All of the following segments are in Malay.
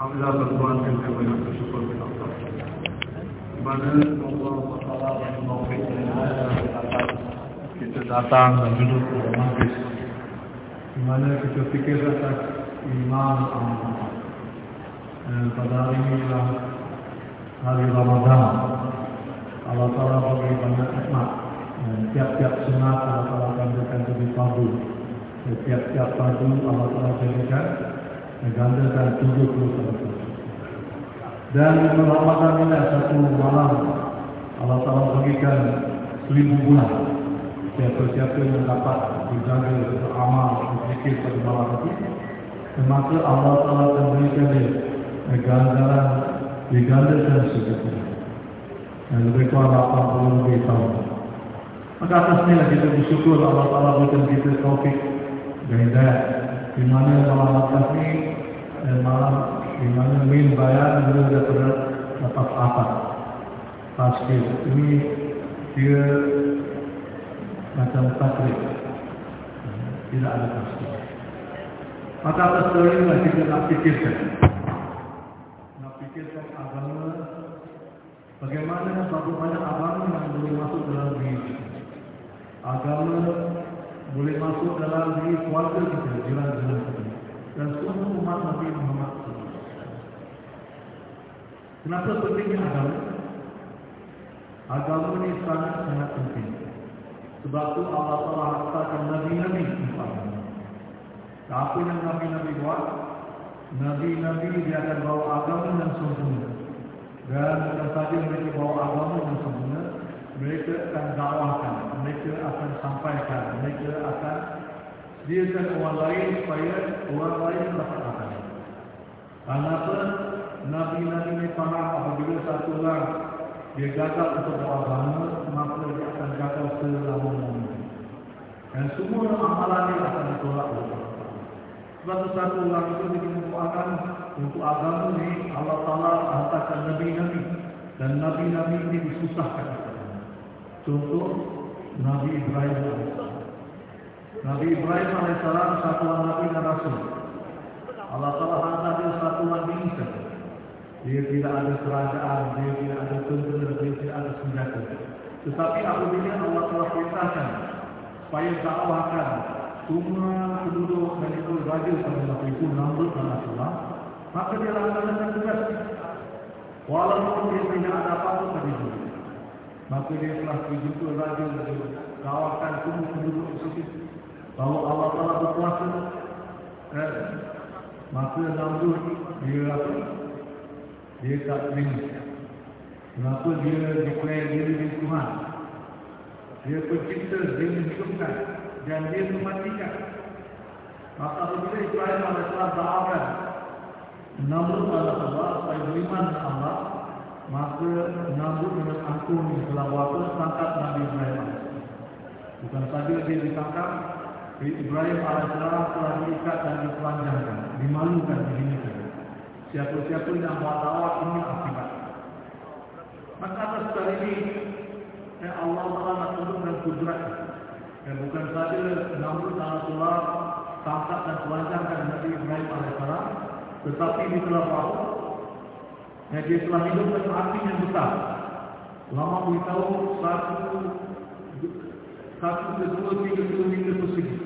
Alhamdulillah yang saya banyak bersyukur kepada Allah. Di mana Allah dan kita datang dan duduk di majlis. Di mana kita fikir atas iman. Dan pada hari ini hari Ramadan. Allah Taala beri banyak nikmat. Dan tiap-tiap sunat Allah Taala akan berikan lebih fardu. Tiap-tiap fardu Allah Taala berikan tujuh puluh satu. Dan di Ramadan ini satu malam Allah Taala bagikan seribu bulan. Siapa-siapa yang dapat dijaga beramal berfikir pada malam itu, maka Allah Taala akan berikan dia gandaran digandakan segitu. Dan lebih kurang 80 lebih tahun. Maka atasnya lah kita bersyukur Allah Taala berikan kita taufik dan hidayah di mana malam atas eh, malam di mana min bayan juga daripada dapat apa. Pasti. Ini dia macam tasrik tidak ada pasti. Maka atas ini lah kita nak fikirkan. Nak fikirkan agama. Bagaimana bagaimana agama yang boleh masuk dalam diri agama boleh masuk dalam diri keluarga kita, jiran-jiran kita. Dan semua umat Nabi Muhammad Kenapa pentingnya agama? Agama ini sangat-sangat penting. Sebab itu Allah telah hantarkan Nabi-Nabi misalnya. Apa yang Nabi-Nabi buat? Nabi-Nabi dia akan bawa agama yang sempurna. Dan bukan saja mereka bawa agama yang sempurna, mereka akan dakwahkan, mereka akan sampaikan, mereka akan sediakan orang lain supaya orang lain dapat akan. Kenapa Nabi-Nabi ini faham apabila satu orang dia gagal untuk beragama, maka dia akan gagal selama-lamanya. Dan semua amalan dia akan ditolak oleh Allah. Sebab satu orang itu dikemukakan untuk agama ini Allah Ta'ala hantarkan Nabi-Nabi. Dan Nabi-Nabi ini disusahkan. Contoh Nabi Ibrahim. Nabi Ibrahim AS satuan Nabi dan Rasul. Allah Taala hantar dia satuan bangsa. Dia tidak ada kerajaan, dia tidak ada tentera, dia tidak ada senjata. Tetapi apabila Allah Taala perintahkan supaya dakwahkan semua penduduk dan itu raja pada masa itu Namrud dan Rasulullah, maka dia laksanakan tugas. Walaupun dia tidak ada apa-apa pada diri. Maka dia telah berjumpa raja dan kawakan semua penduduk di situ. Bahawa Allah telah berkuasa. Eh, maka Namrud dia apa? Dia tak terima. Kenapa dia declare diri di Tuhan? Dia pencipta, dia menghidupkan dan dia mematikan. Maka apabila Ibrahim AS doakan Namrud Allah supaya beriman Allah maka Namrud dengan ampun wafat tangkap Nabi Ibrahim Bukan saja dia ditangkap, Ibrahim AS telah diikat dan ditelanjangkan, dimalukan, dihinakan. Siapa-siapa yang dakwah ini akibat. Maka atas kali ini, ya Allah Taala nak tunjukkan kudrat. Ya, bukan saja Namrud Allah tangkap dan telanjangkan Nabi Ibrahim AS, tetapi di telah wafat yang dia telah hidup dengan api yang besar. Lama beritahu satu, satu kedua, tiga kilometer persegi.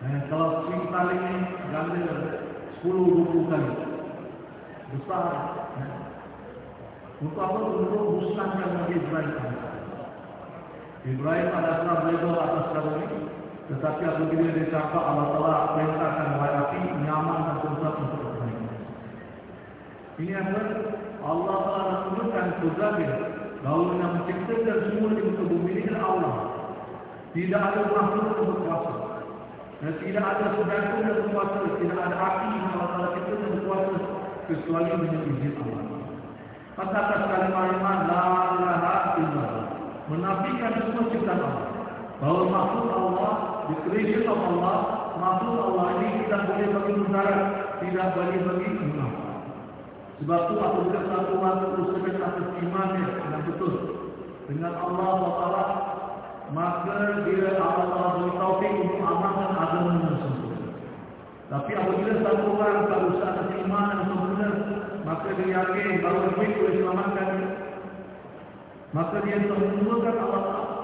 Eh, kalau swing tali ini ganda sepuluh, dua puluh kali. Besar. Eh. Untuk apa? Untuk musnahkan Nabi Ibrahim Ibrahim ada seorang redha atas kamu ini. Tetapi apabila dia cakap Allah Ta'ala perintahkan wahai api, nyaman dan tempat untuk ini apa? Allah Taala menunjukkan kudratnya bahawa yang menciptakan semua di muka bumi ini adalah Allah. Tidak ada makhluk yang berkuasa. Dan tidak ada sesuatu yang berkuasa. Tidak ada api yang Allah Taala ciptakan yang berkuasa kecuali dengan izin Allah. Maka atas kalimah iman la ilaha illallah menafikan semua ciptaan Allah. Bahawa makhluk Allah, the creation of Allah, makhluk Allah ini tidak boleh bagi mudarat, tidak boleh bagi munafik. Sebab itu apabila satu orang berusaha atas imannya yang betul dengan Allah SWT, maka dia Allah beri taufik untuk amalkan agama yang sempurna. Tapi apabila satu orang tak berusaha atas iman yang sempurna baru duit boleh selamatkan dia. Maka dia mengumpulkan Allah Ta'ala.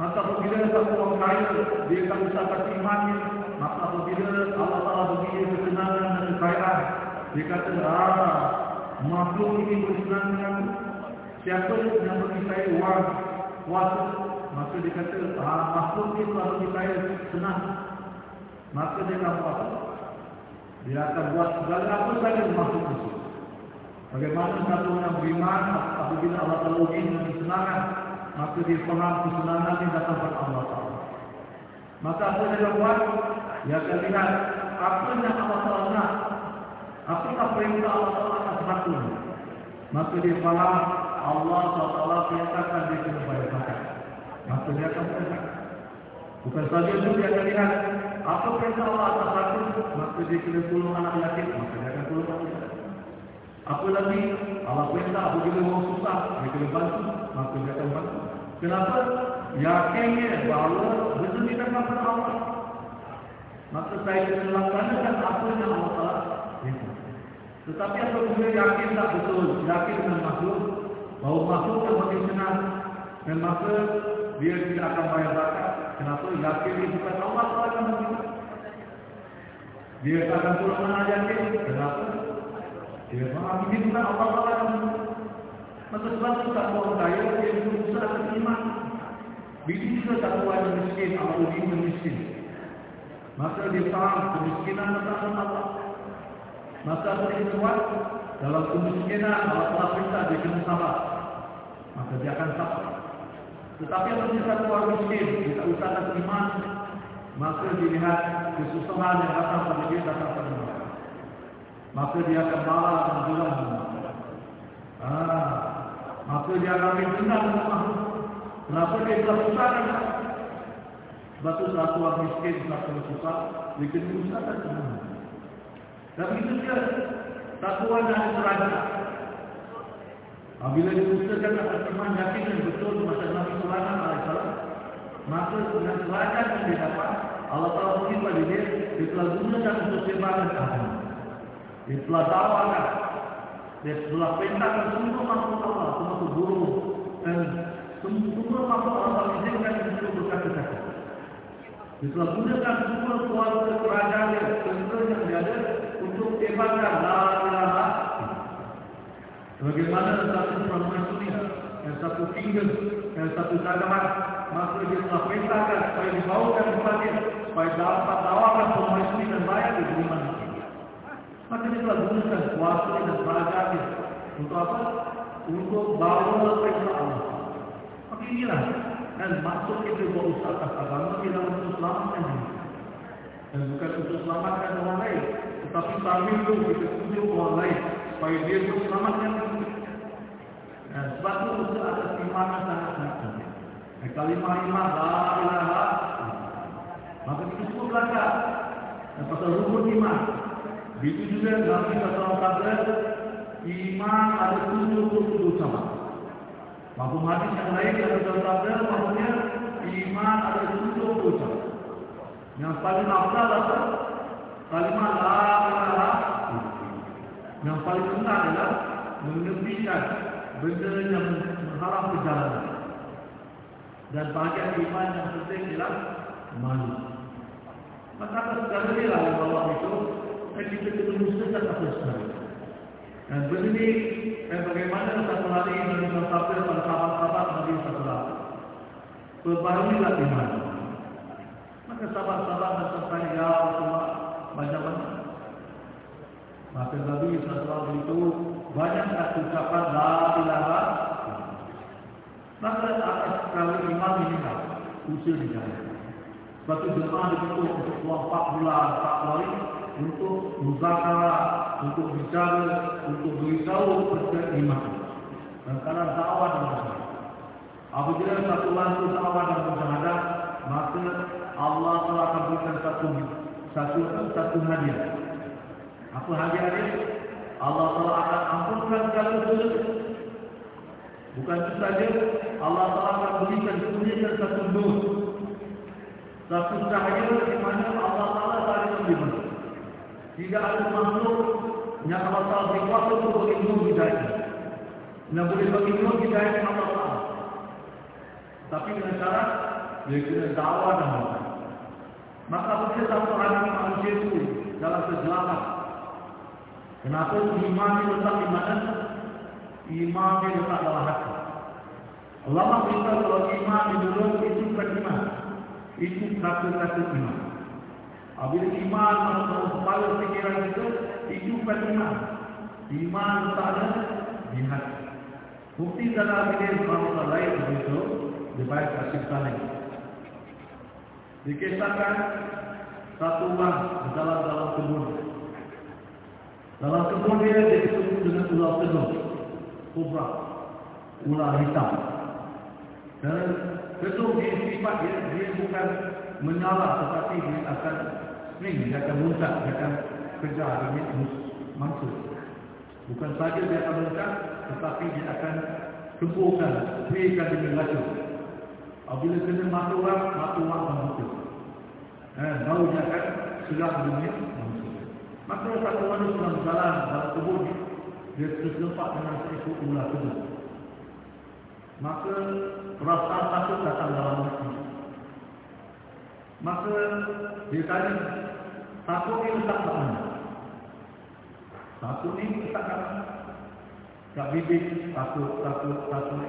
Maka apabila satu orang kaya, dia akan usahakan imannya. Maka apabila Allah Ta'ala bagi kesenangan dan kekayaan, dia kata, ah, makhluk ini bersenang dengan siapa yang bagi saya uang, kuasa. Maka dia kata, ah, makhluk ini telah bagi saya senang. Maka dia akan buat Dia akan buat segala apa saja makhluk itu. Bagaimana satu orang beriman apabila Allah Ta'ala uji dengan kesenangan, maka dia faham kesenangan yang datang dari Allah Ta'ala. Maka apa yang dia buat? Dia akan lihat apa yang Allah Ta'ala nak. Apakah perintah Allah Ta'ala nak semakin. Maka dia faham Allah Ta'ala perintahkan dia kena bayar zakat. Maka dia akan bayar Bukan saja itu dia akan lihat apa perintah Allah atas satu, maka dia kena tolong anak yatim, maka dia akan tolong anak. Apa lagi? Allah perintah apabila orang susah, dia kena bantu, maka dia akan bantu. Kenapa? Yakinnya bahawa ni datang kepada Allah. Maka saya kena laksanakan apa yang Allah telah Tetapi apabila yakin tak betul, yakin dengan makhluk, bahawa makhluk yang makin senang, dan maka dia tidak akan bayar zakat. Kenapa? Yakin dia bukan Allah yang memberi. Dia akan pulang yakin. Kenapa? Dia faham ini bukan Allah Taala yang memberi. Maka sebab itu tak orang kaya dia berusaha beriman. Bila juga tak orang yang miskin, ini miskin. Maka dia faham kemiskinan datang Allah. Maka apa dia buat? Dalam kemiskinan Allah perintah dia kena sabar. Maka dia akan sabar. Tetapi apabila satu orang miskin, kita usahakan iman, maka dilihat kesusahan yang datang pada dia datang pada dia. Maka dia akan marah dan geram. Ah, maka dia akan mengenal dengan Kenapa dia telah usahakan? Sebab itu satu orang miskin, satu orang susah, dia kena usahakan iman. Tapi itu dia, satu orang yang serajah, Apabila diusahakan atas iman yakin yang betul masa Nabi Sulaiman AS Maka dengan selatan yang dia dapat Allah Ta'ala beri pada dia Dia telah gunakan untuk sebaran agama Dia telah dawakan Dia telah perintahkan semua makhluk Allah Termasuk guru Dan semua makhluk Allah Izinkan untuk berkata-kata. Dia telah gunakan semua kuasa kerajaan dia Tentera yang dia ada Untuk sebaran La Bagaimana satu permaisuri yang satu tinggal yang satu dagaman maka dia telah perintahkan supaya dibawakan kepada supaya dapat tawarkan permaisuri dan bayar di rumah Maka dia telah gunakan kuasa dan kerajaan untuk apa? Untuk bawa perintah Allah. Maka inilah dan maksud kita berusaha atas agama kita untuk selamatkan diri. Dan bukan untuk selamatkan orang lain. Tetapi sambil itu kita tunjuk orang lain supaya dia berselamatkan dan sebab itu usaha atas iman sangat-sangat penting. Kalimah iman la ilaha Maka kita semua belajar dan pasal rukun iman. Begitu juga Nabi SAW kata iman ada tujuh puluh sama. Mampu hadis yang lain yang ada sabda maksudnya iman ada tujuh puluh sama. Yang paling afdal adalah menepikan benda yang menghalang perjalanan. Dan bahagian iman yang penting ialah malu. Maka segala dia lah yang bawa itu, dan kita kena musnahkan apa sekali. Dan benda ini, dan bagaimana satu hari Nabi Muhammad pada sahabat-sahabat Nabi Muhammad Perbahagilah iman. Maka sahabat-sahabat dan sampai ya Rasulullah banyak banyak Maka Nabi SAW itu banyak tak ucapan La ilaha Maka atas kali imam ini Usia di jalan Sebab itu jemaah dibentuk untuk 4 bulan 4 hari Untuk muzakara Untuk bicara Untuk beritahu kepada imam. Dan karena dakwah dan masyarakat Apabila satu lantu dakwah dan masyarakat Maka Allah telah akan berikan satu satu satu hadiah apa hadiah dia? Allah Taala akan ampunkan segala dosa. Bukan itu saja, Allah Taala akan berikan kemuliaan satu nur. Satu cahaya di mana Allah Taala saling memberi. Tidak ada makhluk yang Allah Ta'ala beri kuasa untuk bagi nur hidayah. Yang boleh bagi nur hidayah Allah Ta'ala. Tapi dengan syarat, dia kena dakwah dan. Maka apabila satu hari manusia itu dalam kegelapan. Kenapa iman itu letak di mana? Iman itu letak dalam hati. Allah beritahu kalau iman di dalam itu bukan iman. Itu kata-kata iman. Apabila iman masuk kepala pikiran itu, itu bukan iman. Iman letaknya di hati. Bukti dalam ini bangsa lain begitu, dibaik kasih saling. Dikisahkan satu di dalam dalam kebun. Dalam kebun dia disebut dengan ular tenuh, kubra, ular hitam. Dan tenuh dia sifat dia, dia bukan menyala tetapi dia akan swing, dia akan muncak, dia akan kejar dengan mangsa. Bukan saja dia akan muncak, tetapi dia akan kempukan, berikan dengan laju. Apabila kena mata orang, mata orang akan muncul. Eh, baru dia akan serang dunia manusia. Maka satu manusia dalam dalam kebun, dia tersempat dengan seekor ular kebun. Maka perasaan takut datang dalam hati. Maka dia tanya, takut ni letak kat mana? Takut ni letak kat mana? Kat bibir, takut, takut, takut.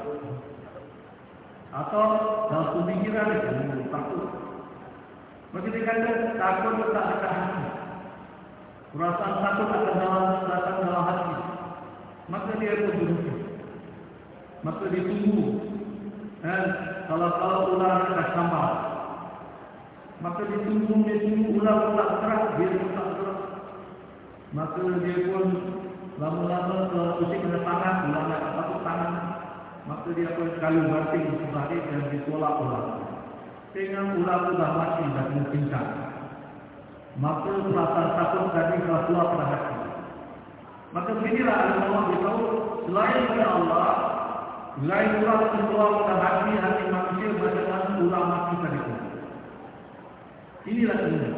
Atau dalam pemikiran dia, takut. Maka dia kata, takut letak dekat hati. Perasaan takut akan dalam, datang dalam hati. Maka dia pun berhenti. Maka dia tunggu. Eh, kalau kalau ular dah sampai. Maka dia tunggu, dia tunggu ular tak keras, dia tak keras. Maka dia pun lama-lama pusing kena tangan, ular nak takut tangan. Maka dia pun kayu banting sebelah dia dan ditolak ular. Tengah ular itu dah mati dan kena pincang. Maka perasaan takut tadi telah keluar pada hati. Maka beginilah Allah beritahu, selain pada Allah, ular itu keluar pada hati, hati manusia ular mati tadi itu. Inilah ini.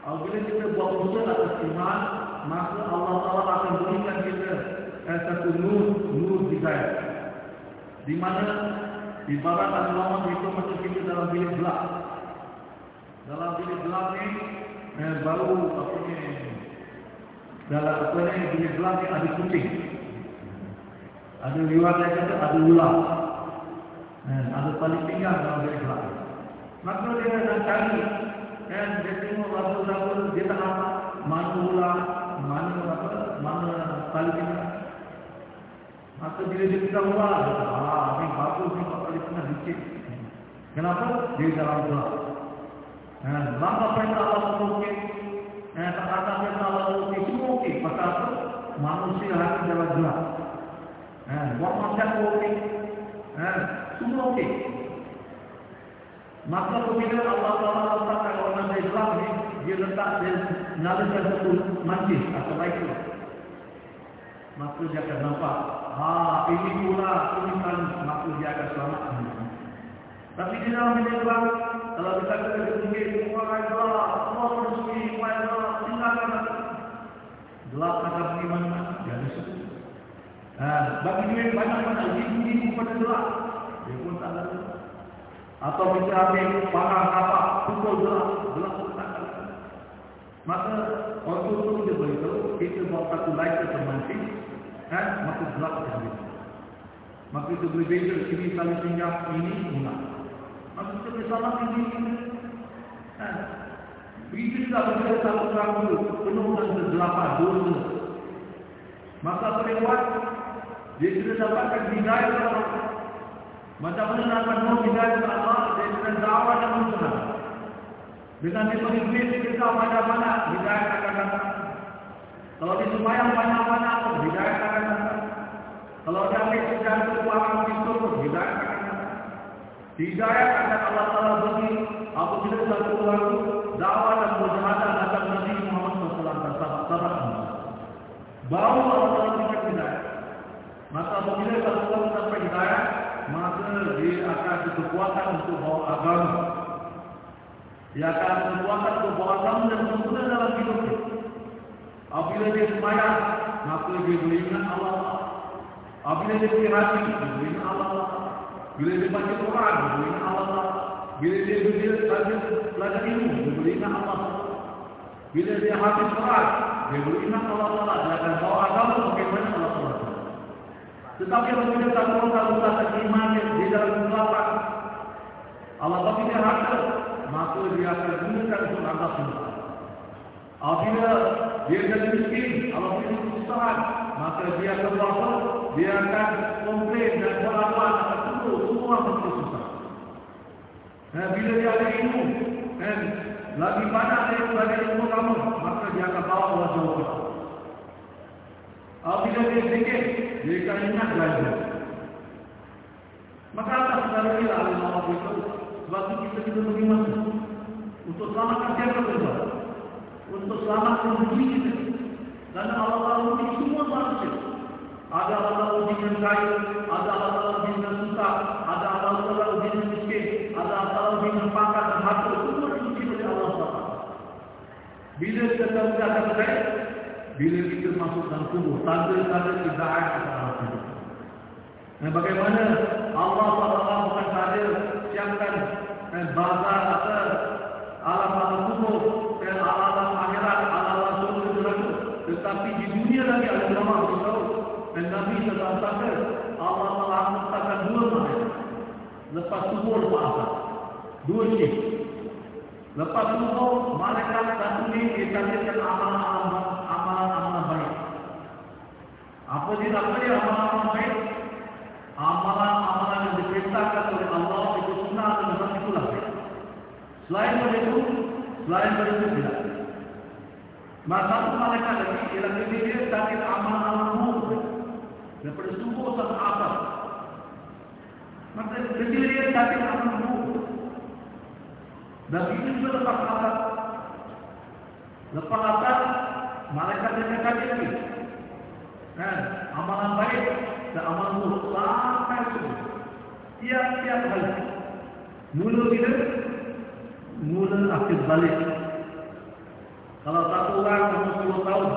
Apabila kita buat usaha atas iman, maka Allah Taala akan berikan kita eh, satu nur, nur hidayah. Di mana ibarat ulama itu masuk kita dalam bilik gelap. Dalam bilik gelap ni eh, baru apa ni dalam apa ni bilik ni ada kucing. Ada riwayat yang kata ada ular. Eh, ada paling pinggang dalam bilik gelap. Maka dia nak cari dan dia tengok lagu-lagu dia tak apa mana ular, mana apa, mana paling pinggang. Maka bila dia kita ular, ah, ini bagus ni Pak Kali Tengah dikit. Kenapa? Dia dalam gelap. Eh, lama perintah Allah okey. Eh, tak kata perintah Allah okey, semua okey. Pasal apa? Manusia dalam gelap. Eh, buat okey. Eh, semua okey. Maka apabila Allah Taala letakkan orang dari gelap ni, dia letak dia nyalakan satu majlis atau baik Maka dia akan nampak, ha ini pula tulisan maka dia akan selamat. Tapi di dalam bilik gelap, kalau kita kata ke tinggi, wahai gelap, semua wahai gelap, tinggalkan aku. Gelap? Dia ada suku. Ha, bagi duit banyak mana? Ibu-ibu pada gelap. Dia pun tak ada. Atau kita ambil parang apa, pukul gelap, gelap pun tak ada. Maka, waktu itu dia beritahu, kita buat satu light ke kan? maka gelap akan. Maka itu boleh beza, sini kali tinggal, ini, ini. Bersalah ini. Begitu juga bila satu itu penuh dengan kegelapan, dosa. Maka apa dia sudah dapatkan hidayah kepada Allah. Macam mana nak penuh hidayah Allah? Dia sudah dakwah dan usaha. Dengan dia duit kita mana-mana, hidayah akan datang. Kalau dia sembahyang banyak-banyak, hidayah akan datang. Kalau dia ambil sejarah keuangan itu, hidayah akan datang. Hidayah akan Allah Taala bagi apabila satu orang dakwah dan mujahadah datang Nabi Muhammad SAW dan sahabat-sahabat Baru Allah Taala berikan hidayah. Maka apabila satu orang sampai hidayah, maka dia akan berkekuatan untuk bawa agama. Dia akan berkekuatan untuk bawa agama dan sempurna dalam hidupnya. Apabila dia semayang, maka dia ingat Allah. Apabila dia pergi haji, dia ingat Allah. Bila dia baca Quran, dia boleh ingat Allah. Bila dia belajar belajar ilmu, dia boleh ingat Allah. Bila dia habis Quran, dia boleh ingat Allah Taala. Dia akan bawa agama bagaimana Allah Taala. Tetapi apabila tak tahu kalau tak iman di dalam kegelapan, Allah bagi dia harta, maka dia akan gunakan untuk Allah Taala. Apabila dia jadi miskin, Allah beri kesusahan, maka dia akan berapa? Dia akan komplain dan berlawan tunggu semua mesti susah. Dan bila dia ada ilmu, dan lagi banyak belajar ilmu kamu, maka dia akan bawa Allah ke Apabila dia sedikit, dia akan ingat belajar. Maka apa saudara kita ahli Allah itu? Sebab itu kita pergi masa. Untuk selamatkan siapa kita? Untuk selamatkan diri kita. Dan Allah Taala uji semua manusia. Ada Allah uji dengan kaya, ada Allah uji dengan susah, ada Allah uji dengan miskin, ada Allah uji dengan pangkat dan harta. Semua diuji oleh Allah Taala. Bila kita tahu kata baik, bila kita masuk dalam tubuh, tanda-tanda keadaan akan hidup. Dan bagaimana Allah Taala bukan sahaja siapkan dan bazar atau alam-alam tubuh dan alam-alam akhirat, alam-alam surga neraka, tetapi di dunia lagi ada ulama beritahu dan Nabi telah kata Allah Taala menciptakan dua malaikat lepas tubuh lepas asal dua shift lepas tubuh malaikat satu ni dicatatkan amalan-amalan amalan-amalan baik. Apa dia nak beri amalan-amalan baik? Amalan-amalan yang diperintahkan oleh Allah itu sunnah dan berat itulah selain daripada itu selain daripada itu tidak. Masa itu malaikat lagi ialah dia dari amal-amal murid daripada subuh sampai asar. Maka kecil dia dari amal murid. Dan itu juga lepas asar. Lepas asar, malaikat dia akan lagi. Dan amalan baik dan amal murid sampai subuh. Tiap-tiap hari. Mula bila? Mula akhir balik. Kalau satu orang umur 10 tahun,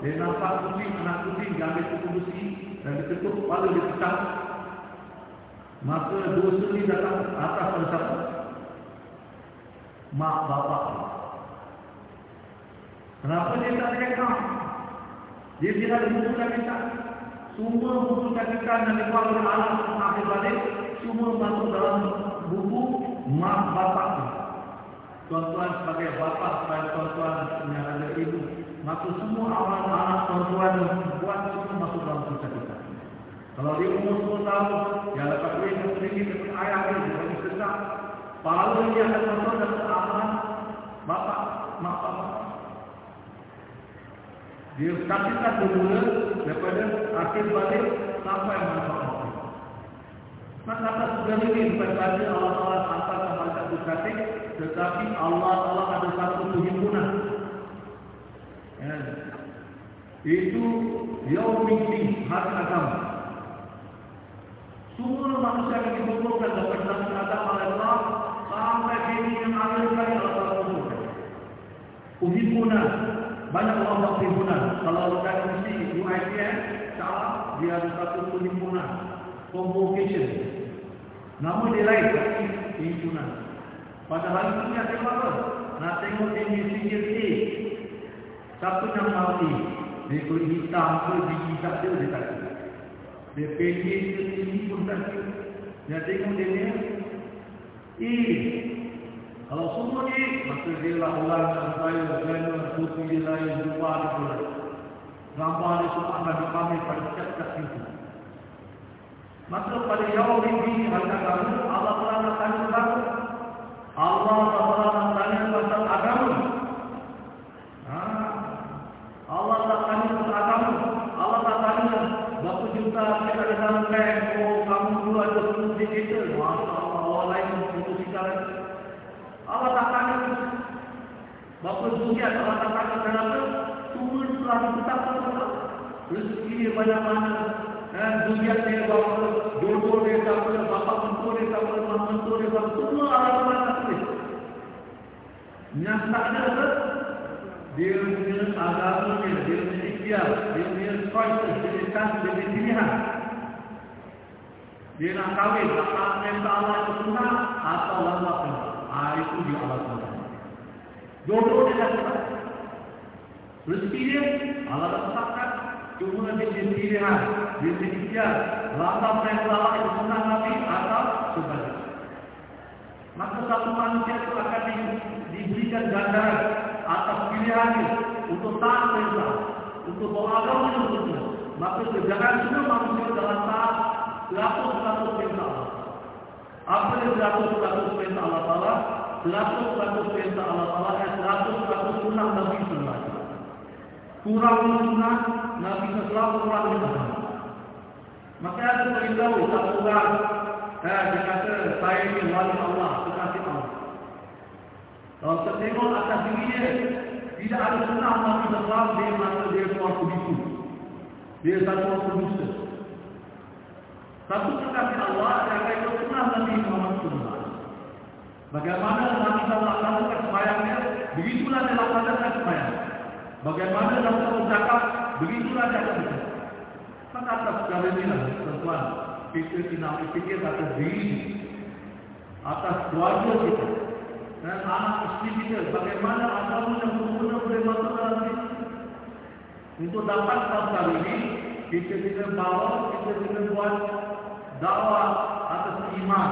dia nampak kucing, anak kucing, dia ambil besi dan diketuk kepala dia pecah. Maka dosa ini datang atas pada siapa? Mak bapak. Kenapa dia tak rekam? Dia tidak dibutuhkan kita. Semua butuhkan kita dan dibuat oleh alam akhir balik. Semua masuk dalam buku mak bapak tuan-tuan sebagai bapa sebagai tuan-tuan yang ada ibu maka semua awal anak tuan-tuan buat semua masuk dalam kisah kita. Kalau dia umur 10 tahun dia dapat duit yang sedikit dengan ayah dia dia bagi sesak pahala dia akan masuk dalam amalan bapa mak bapa dia kasihkan bermula daripada akhir balik sampai manfaat Maka atas segala ini saja Allah Taala hantar kepada Bukati, tetapi Allah Taala ada satu perhimpunan. Ya. Itu Yaumidin Hari Agama. Semua manusia yang dikumpulkan dapat satu agama Allah sampai kini yang ada sekali Allah Taala kumpulkan. Perhimpunan banyak orang buat perhimpunan. Kalau kita mesti UITM, salah dia satu perhimpunan convocation Nama dia lain tapi himpunan. Pada hari ini nak tengok apa? Nak tengok dia ni singgir A. Siapa yang mati? Dia kulit hitam ke biji tak dia dia tak ada. Dia pendek ke sini pun tak ada. Dia tengok dia ni E. Kalau semua ni, maka dia lah orang yang saya, dia lain, jumpa dia pula. Gambar dia semua akan dipamer pada setiap-setiap itu. Maka pada yaum ini Allah Taala tanya tentang Allah Taala nak tanya tentang agama. Ha? Allah tak tanya tentang agama. Allah tak tanya juta kita ada dalam. Oh, kamu dulu ada sepuluh digital. Masya Allah, lain untuk kita. Allah tak berapa dunia. Allah tak kenapa. Semua telah ditetapkan. Rezeki dia banyak mana. Dan dunia dia bawa jodoh dia siapa, bapa mentua dia siapa, mak mentua dia siapa, semua Allah Taala tulis. Yang tak ada dia punya agamanya, dia punya ikhtiar, dia punya choices, dia chance, dia pilihan. Dia nak kahwin, nak minta Allah itu sunnah atau lama kena. Ah, itu dia Allah SWT. Dua-dua dia dah tetap. Rezeki dia, Allah dah tetapkan. Cuma dia punya pilihan, dia punya ikhtiar. Lama minta Allah itu sunnah Nabi atau sebaliknya. Maka satu manusia itu akan di, diberikan gandaran atas pilihannya untuk taat perintah, untuk bawa agama untuknya. Maka jangan semua manusia dalam taat seratus seratus perintah Allah. Apa yang seratus seratus perintah Allah Taala? Seratus seratus perintah Allah Taala dan seratus seratus sunnah Nabi Sallallahu Kurang sunnah Nabi Sallallahu kurang sunnah. Maka ada beritahu satu orang Eh, dia kata, saya ini wali Allah, kekasih Allah. Kalau kita tengok atas diri dia, tidak ada sunnah Nabi SAW, dia masa dia keluar kudiku. Dia satu orang kudusta. Satu kekasih Allah, dia akan ikut sunnah Nabi Muhammad SAW. Bagaimana Nabi SAW lakukan semayangnya, begitulah dia lakukan semayang. Bagaimana Nabi SAW cakap, begitulah dia akan bercakap. Maka atas sekali ini lah, tuan-tuan, fikir atas diri atas keluarga kita dan anak istri kita bagaimana agama yang sempurna boleh masuk dalam diri untuk dapat pasal ini kita kena bawa kita kena buat dakwah atas iman.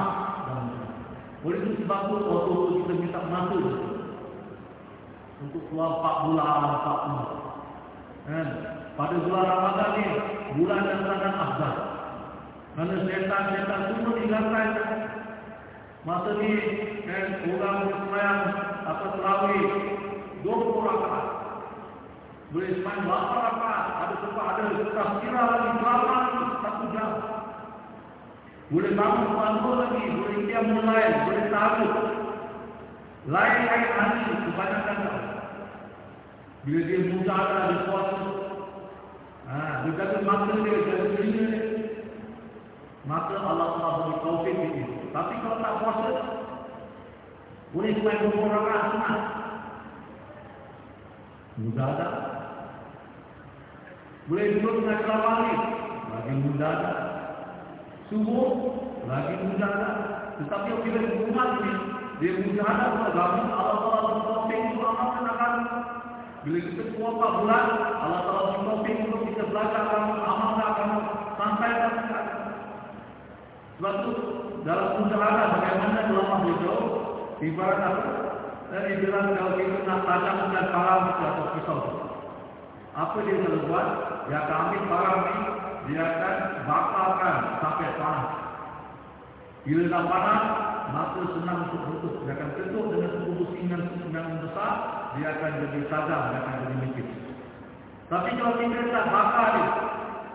Oleh itu sebab itu waktu itu kita minta masuk untuk keluar 4 bulan 4 bulan. Kan? Pada bulan Ramadan ni bulan yang sangat afdal. Kerana setan-setan semua dilakukan Masa ni eh, Orang bersemayang Apa terawih 20 rakaat. Boleh semayang 8 rakaat? Ada tempat ada Tafsirah lagi Berapa Satu jam. Boleh bangun Bangun lagi Boleh dia mulai Boleh tahu. Lain-lain hati Kebanyakan tak Bila dia mudah ada Dia puasa. Ha, dia kata mata dia, dia kata dia maka Allah telah beri taufik itu. Tapi kalau tak puasa, boleh semain dua rakaat sunat. Mudah tak? Boleh duduk dengan kelabari, lagi mudah tak? Subuh, lagi mudah tak? Tetapi bila umat ini, dia mudah tak? Lagi Allah telah beri taufik itu akan akan bila kita puasa bulan, Allah beri taufik untuk kita belajar agama, amal agama, sampai ke sebab itu dalam usaha bagaimana ulama itu ibarat apa? Dan ibarat kalau kita nak tajam dengan parang atau pisau. Apa dia akan buat? Dia akan ambil parang ini, dia akan bakarkan sampai panas. Bila dah panas, maka senang untuk tutup. Dia akan tutup dengan suku besi yang, besar, dia akan jadi tajam, dia akan jadi mikir. Tapi kalau kita tak bakar dia,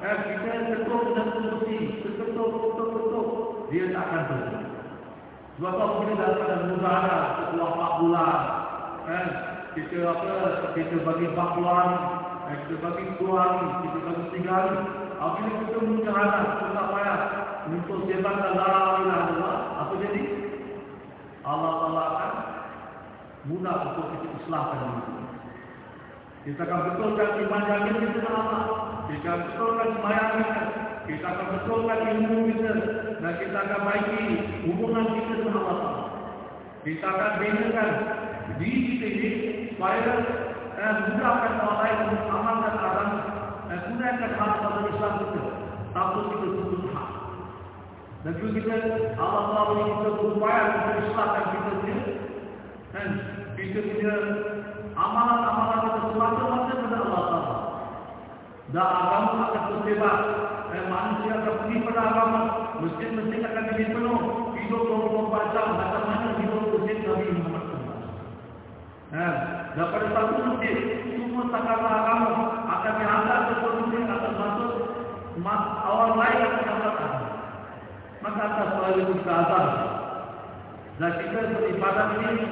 eh, kita tutup dengan suku besi, tutup, tutup, tutup, dia tak akan tutup. Sebab apa kita dalam keadaan mudah ada setelah 4 bulan. Eh, kita apa, kita bagi 4 bulan, eh, kita bagi 2 hari, kita bagi 3 hari. Apabila kita mudah ada, kita payah untuk sebarkan la ilaha illallah, apa jadi? Allah Taala akan mudah untuk kita islahkan diri. Kita akan betulkan iman yang kita dengan Allah. Kita akan betulkan semayang kita. Kita akan betulkan ilmu kita. Dan kita akan baiki hubungan kita dengan Allah. Kita akan bedakan diri kita ini. Supaya eh, mudahkan orang lain untuk amalkan alam. Dan mudahkan hal pada Islam kita. Tanpa kita sebut hak. Dan juga kita, Allah telah beri kita berupaya untuk islahkan kita ini. Dan kita punya amalan-amalan kita semata-mata kepada Allah Taala. Dan agama akan tersebar. Dan manusia pergi pada agama. Masjid-masjid akan jadi penuh. Hidup 24 jam. Macam mana hidup masjid Nabi Muhammad SAW. Ya. Dan pada satu masjid, semua takkan agama akan dihantar ke masjid akan masuk mas awal lain akan dapat Maka atas soal itu kita azam. Dan kita beribadah ini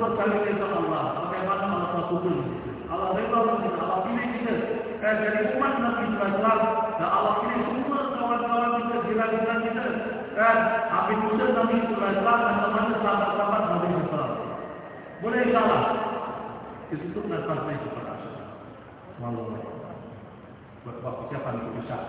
percaya kepada Allah. Bagaimana Allah Taala Allah rela kita, Allah pilih kita. Eh, dari umat Nabi Sallallahu dan Allah pilih semua kawan-kawan kita, jiran-jiran kita. Eh, Abi Musa Nabi Sallallahu dan teman sahabat-sahabat Nabi Sallallahu. Boleh salah. Kita tutup dan sampai kepada asal. Malu. Buat persiapan untuk besar.